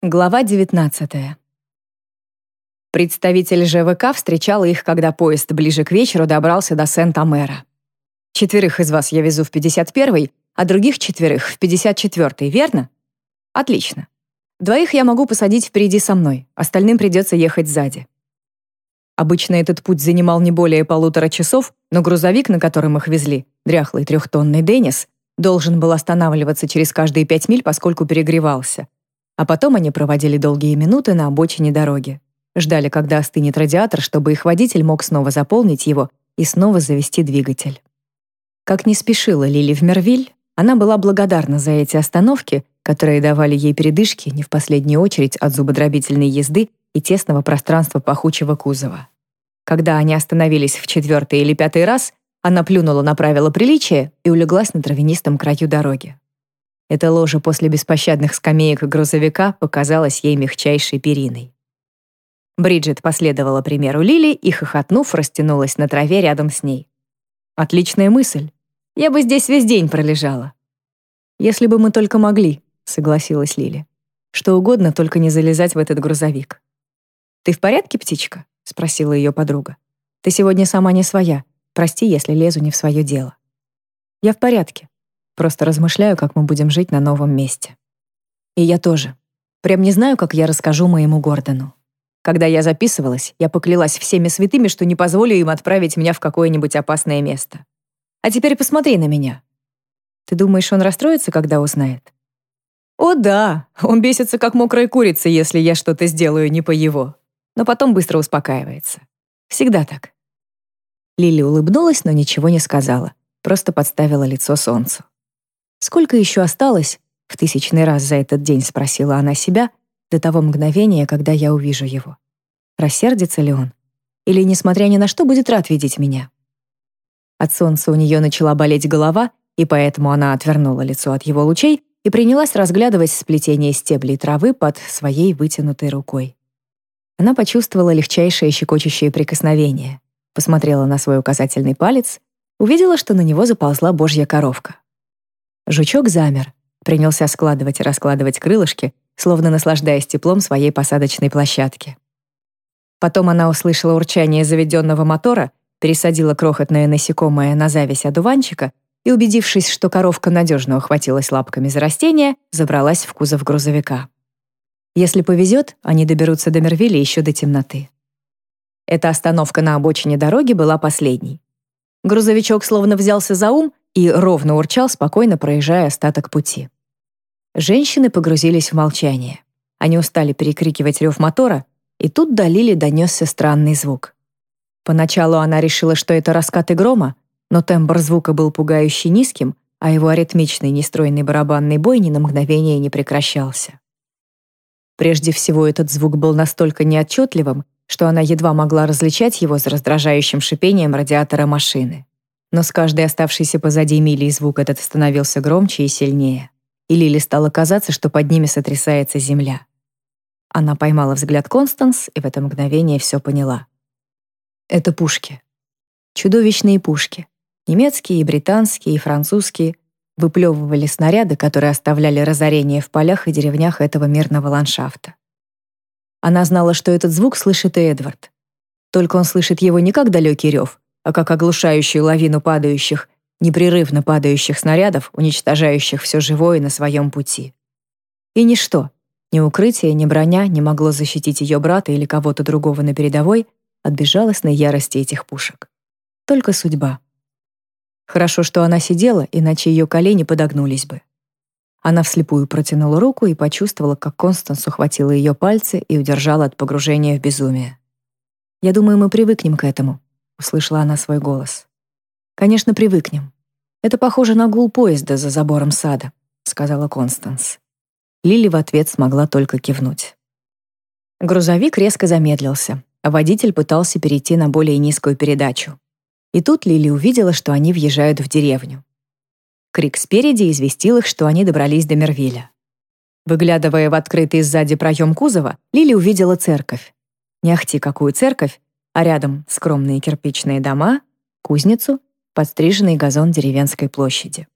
Глава 19. Представитель ЖВК встречал их, когда поезд ближе к вечеру добрался до Сент-Амера. Четверых из вас я везу в 51-й, а других четверых в 54-й, верно? Отлично. Двоих я могу посадить впереди со мной, остальным придется ехать сзади. Обычно этот путь занимал не более полутора часов, но грузовик, на котором их везли, дряхлый трехтонный Деннис, должен был останавливаться через каждые пять миль, поскольку перегревался — а потом они проводили долгие минуты на обочине дороги. Ждали, когда остынет радиатор, чтобы их водитель мог снова заполнить его и снова завести двигатель. Как не спешила Лили в Мервиль, она была благодарна за эти остановки, которые давали ей передышки не в последнюю очередь от зубодробительной езды и тесного пространства пахучего кузова. Когда они остановились в четвертый или пятый раз, она плюнула на правила приличия и улеглась на травянистом краю дороги. Эта ложа после беспощадных скамеек грузовика показалась ей мягчайшей периной. Бриджит последовала примеру Лили и, хохотнув, растянулась на траве рядом с ней. «Отличная мысль. Я бы здесь весь день пролежала». «Если бы мы только могли», — согласилась Лили. «Что угодно, только не залезать в этот грузовик». «Ты в порядке, птичка?» — спросила ее подруга. «Ты сегодня сама не своя. Прости, если лезу не в свое дело». «Я в порядке», Просто размышляю, как мы будем жить на новом месте. И я тоже. Прям не знаю, как я расскажу моему Гордону. Когда я записывалась, я поклялась всеми святыми, что не позволю им отправить меня в какое-нибудь опасное место. А теперь посмотри на меня. Ты думаешь, он расстроится, когда узнает? О да, он бесится, как мокрая курица, если я что-то сделаю не по его. Но потом быстро успокаивается. Всегда так. Лили улыбнулась, но ничего не сказала. Просто подставила лицо солнцу. Сколько еще осталось? В тысячный раз за этот день спросила она себя до того мгновения, когда я увижу его. Рассердится ли он? Или, несмотря ни на что, будет рад видеть меня? От солнца у нее начала болеть голова, и поэтому она отвернула лицо от его лучей и принялась разглядывать сплетение стеблей травы под своей вытянутой рукой. Она почувствовала легчайшее щекочущее прикосновение, посмотрела на свой указательный палец, увидела, что на него заползла божья коровка. Жучок замер, принялся складывать и раскладывать крылышки, словно наслаждаясь теплом своей посадочной площадки. Потом она услышала урчание заведенного мотора, пересадила крохотное насекомое на зависть одуванчика и, убедившись, что коровка надежно ухватилась лапками за растение, забралась в кузов грузовика. Если повезет, они доберутся до Мервиля еще до темноты. Эта остановка на обочине дороги была последней. Грузовичок словно взялся за ум и ровно урчал, спокойно проезжая остаток пути. Женщины погрузились в молчание. Они устали перекрикивать рев мотора, и тут до Лили донесся странный звук. Поначалу она решила, что это раскаты грома, но тембр звука был пугающе низким, а его аритмичный нестройный барабанный бой ни на мгновение не прекращался. Прежде всего, этот звук был настолько неотчетливым, что она едва могла различать его за раздражающим шипением радиатора машины. Но с каждой оставшейся позади мили звук этот становился громче и сильнее. И Лили стало казаться, что под ними сотрясается земля. Она поймала взгляд Констанс и в это мгновение все поняла. Это пушки. Чудовищные пушки. Немецкие, и британские, и французские выплевывали снаряды, которые оставляли разорение в полях и деревнях этого мирного ландшафта. Она знала, что этот звук слышит и Эдвард. Только он слышит его не как далекий рев, а как оглушающую лавину падающих, непрерывно падающих снарядов, уничтожающих все живое на своем пути. И ничто, ни укрытие, ни броня не могло защитить ее брата или кого-то другого на передовой от безжалостной ярости этих пушек. Только судьба. Хорошо, что она сидела, иначе ее колени подогнулись бы. Она вслепую протянула руку и почувствовала, как Констанс ухватила ее пальцы и удержала от погружения в безумие. «Я думаю, мы привыкнем к этому», услышала она свой голос. Конечно, привыкнем. Это похоже на гул поезда за забором сада, сказала Констанс. Лили в ответ смогла только кивнуть. Грузовик резко замедлился, а водитель пытался перейти на более низкую передачу. И тут Лили увидела, что они въезжают в деревню. Крик спереди известил их, что они добрались до Мервиля. Выглядывая в открытый сзади проем кузова, Лили увидела церковь. Не ахти какую церковь, а рядом скромные кирпичные дома, кузницу, подстриженный газон деревенской площади.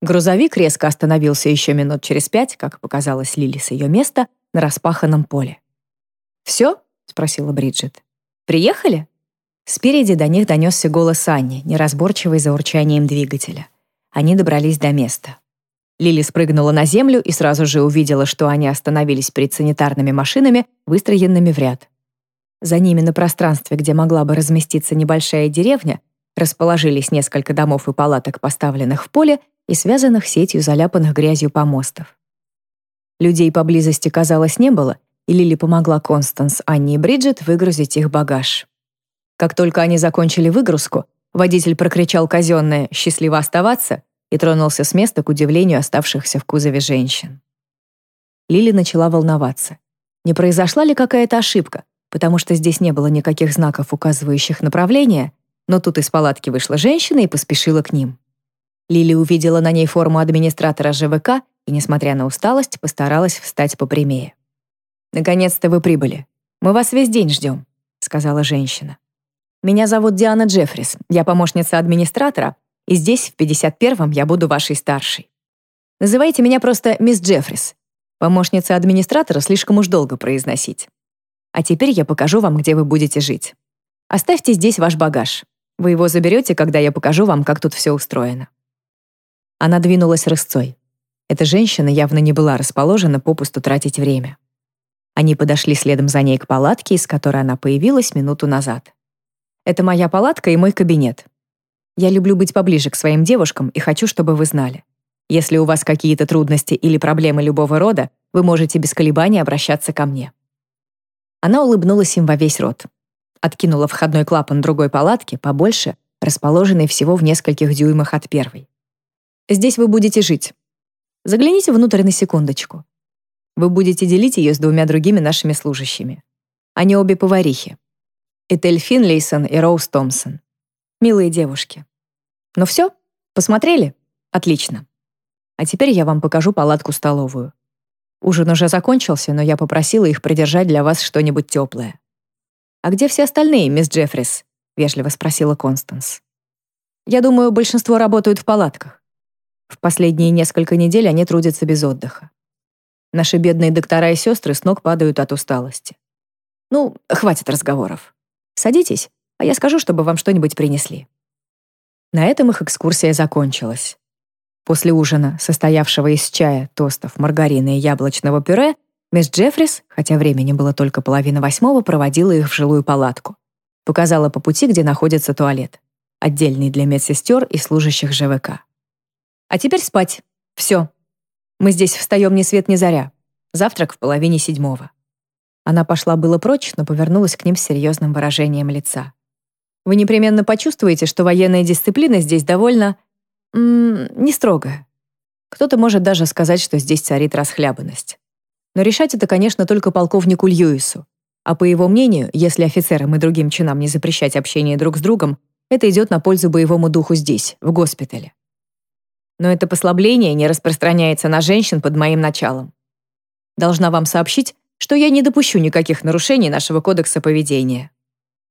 Грузовик резко остановился еще минут через пять, как показалось Лили с ее места, на распаханном поле. «Все?» — спросила Бриджит. «Приехали?» Спереди до них донесся голос Анни, неразборчивый за урчанием двигателя. Они добрались до места. Лили спрыгнула на землю и сразу же увидела, что они остановились перед санитарными машинами, выстроенными в ряд. За ними на пространстве, где могла бы разместиться небольшая деревня, расположились несколько домов и палаток, поставленных в поле и связанных сетью заляпанных грязью помостов. Людей поблизости, казалось, не было, и Лили помогла Констанс, Анне и Бриджит выгрузить их багаж. Как только они закончили выгрузку, водитель прокричал казенное «Счастливо оставаться!» и тронулся с места к удивлению оставшихся в кузове женщин. Лили начала волноваться. Не произошла ли какая-то ошибка, потому что здесь не было никаких знаков, указывающих направление, но тут из палатки вышла женщина и поспешила к ним. Лили увидела на ней форму администратора ЖВК и, несмотря на усталость, постаралась встать попрямее. «Наконец-то вы прибыли. Мы вас весь день ждем», — сказала женщина. «Меня зовут Диана Джеффрис, я помощница администратора, и здесь, в 51-м, я буду вашей старшей. Называйте меня просто мисс Джеффрис. Помощница администратора слишком уж долго произносить. А теперь я покажу вам, где вы будете жить. Оставьте здесь ваш багаж. Вы его заберете, когда я покажу вам, как тут все устроено». Она двинулась рысцой. Эта женщина явно не была расположена попусту тратить время. Они подошли следом за ней к палатке, из которой она появилась минуту назад. «Это моя палатка и мой кабинет. Я люблю быть поближе к своим девушкам и хочу, чтобы вы знали. Если у вас какие-то трудности или проблемы любого рода, вы можете без колебаний обращаться ко мне». Она улыбнулась им во весь рот. Откинула входной клапан другой палатки, побольше, расположенной всего в нескольких дюймах от первой. «Здесь вы будете жить. Загляните внутрь на секундочку. Вы будете делить ее с двумя другими нашими служащими. Они обе поварихи. Этель Финлейсон и Роуз Томпсон. Милые девушки. Ну все? Посмотрели? Отлично. А теперь я вам покажу палатку-столовую. Ужин уже закончился, но я попросила их придержать для вас что-нибудь теплое. «А где все остальные, мисс Джеффрис?» — вежливо спросила Констанс. «Я думаю, большинство работают в палатках. В последние несколько недель они трудятся без отдыха. Наши бедные доктора и сестры с ног падают от усталости. Ну, хватит разговоров. Садитесь, а я скажу, чтобы вам что-нибудь принесли». На этом их экскурсия закончилась. После ужина, состоявшего из чая, тостов, маргарина и яблочного пюре, мисс Джеффрис, хотя времени было только половина восьмого, проводила их в жилую палатку. Показала по пути, где находится туалет, отдельный для медсестер и служащих ЖВК. «А теперь спать. Все. Мы здесь встаем ни свет ни заря. Завтрак в половине седьмого». Она пошла было прочь, но повернулась к ним с серьезным выражением лица. Вы непременно почувствуете, что военная дисциплина здесь довольно... М -м, не строгая. Кто-то может даже сказать, что здесь царит расхлябанность. Но решать это, конечно, только полковнику Льюису. А по его мнению, если офицерам и другим чинам не запрещать общение друг с другом, это идет на пользу боевому духу здесь, в госпитале. Но это послабление не распространяется на женщин под моим началом. Должна вам сообщить, что я не допущу никаких нарушений нашего кодекса поведения.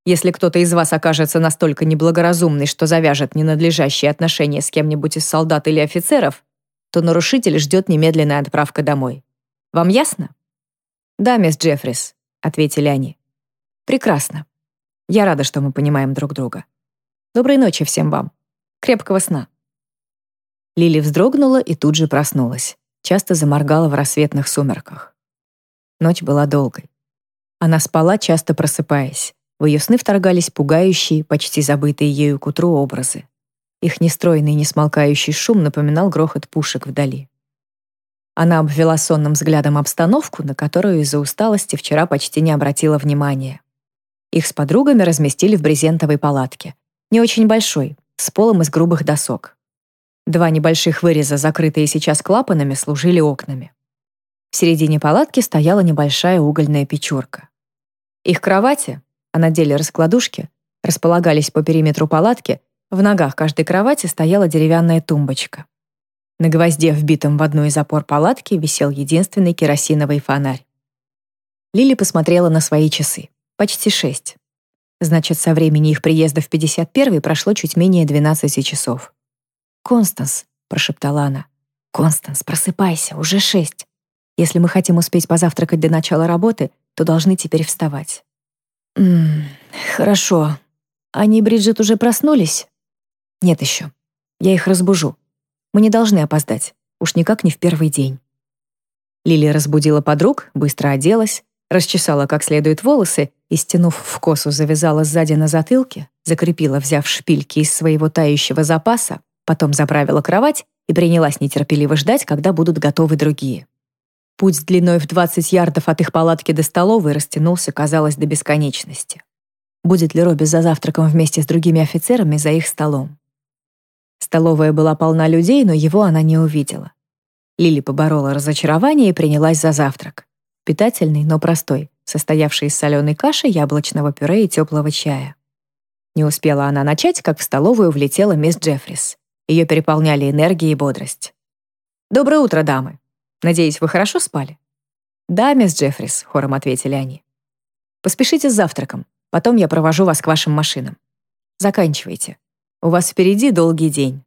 Если кто-то из вас окажется настолько неблагоразумный, что завяжет ненадлежащие отношения с кем-нибудь из солдат или офицеров, то нарушитель ждет немедленная отправка домой. Вам ясно? Да, мисс Джеффрис, ответили они. Прекрасно. Я рада, что мы понимаем друг друга. Доброй ночи всем вам. Крепкого сна. Лили вздрогнула и тут же проснулась. Часто заморгала в рассветных сумерках. Ночь была долгой. Она спала, часто просыпаясь. В ее сны вторгались пугающие, почти забытые ею к утру образы. Их нестройный, несмолкающий шум напоминал грохот пушек вдали. Она обвела сонным взглядом обстановку, на которую из-за усталости вчера почти не обратила внимания. Их с подругами разместили в брезентовой палатке. Не очень большой, с полом из грубых досок. Два небольших выреза, закрытые сейчас клапанами, служили окнами. В середине палатки стояла небольшая угольная печурка. Их кровати, а на деле раскладушки, располагались по периметру палатки, в ногах каждой кровати стояла деревянная тумбочка. На гвозде, вбитом в одну из опор палатки, висел единственный керосиновый фонарь. Лили посмотрела на свои часы. Почти шесть. Значит, со времени их приезда в 51-й прошло чуть менее 12 часов. «Констанс», — прошептала она, «Констанс, просыпайся, уже шесть. Если мы хотим успеть позавтракать до начала работы, то должны теперь вставать». «Ммм, хорошо. Они и Бриджит уже проснулись?» «Нет еще. Я их разбужу. Мы не должны опоздать. Уж никак не в первый день». Лили разбудила подруг, быстро оделась, расчесала как следует волосы и, стянув в косу, завязала сзади на затылке, закрепила, взяв шпильки из своего тающего запаса, потом заправила кровать и принялась нетерпеливо ждать, когда будут готовы другие. Путь длиной в 20 ярдов от их палатки до столовой растянулся, казалось, до бесконечности. Будет ли Робби за завтраком вместе с другими офицерами за их столом? Столовая была полна людей, но его она не увидела. Лили поборола разочарование и принялась за завтрак. Питательный, но простой, состоявший из соленой каши, яблочного пюре и теплого чая. Не успела она начать, как в столовую влетела мисс Джеффрис. Ее переполняли энергия и бодрость. «Доброе утро, дамы. Надеюсь, вы хорошо спали?» «Да, мисс Джеффрис», — хором ответили они. «Поспешите с завтраком. Потом я провожу вас к вашим машинам. Заканчивайте. У вас впереди долгий день».